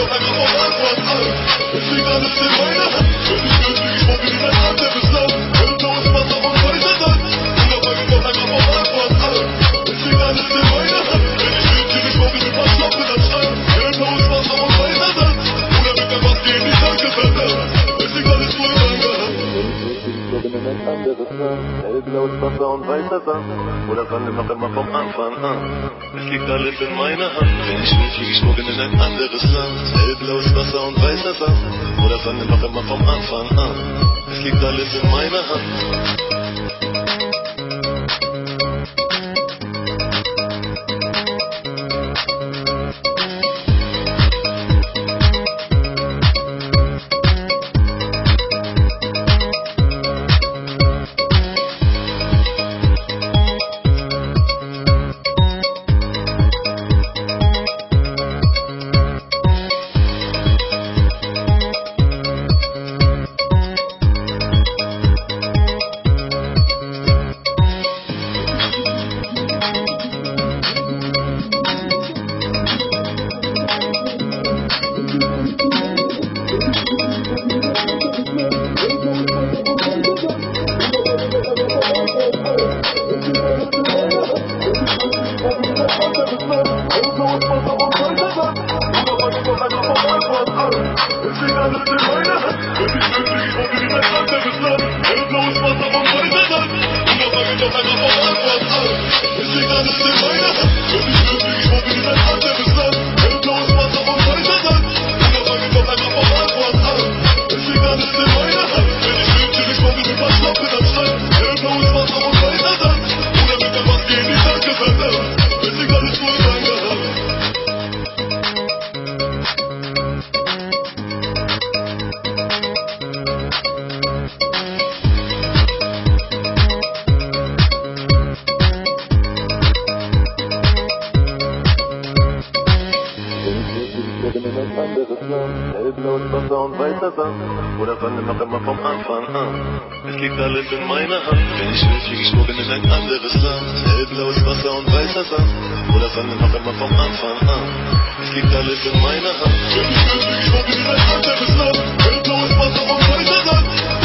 Yo, I got my wife on, oh. If she doesn't, she might not. But Hellblaues Wasser und weißer Sand. Oder wir noch immer vom Anfang an. Es liegt alles in meiner Hand. Wenn ich will, fliege ich morgen in ein anderes Land. Hellblaues Wasser und weißer Sand. Oder wir noch immer vom Anfang an. Es liegt alles in meiner Hand. If she doesn't divide us, if she Hellblaues Wasser und weißer Sand. Oder wir noch immer vom Anfang an. Es liegt alles in meiner Hand. Wenn ich will, fliege ich morgen in ein anderes Land. Hellblaues Wasser und weißer Sand. Oder wir noch immer vom Anfang an. Es liegt alles in meiner Hand. Wenn ich will, fliege ich morgen in ein anderes Land. Hellblaues Wasser und weißer Sand.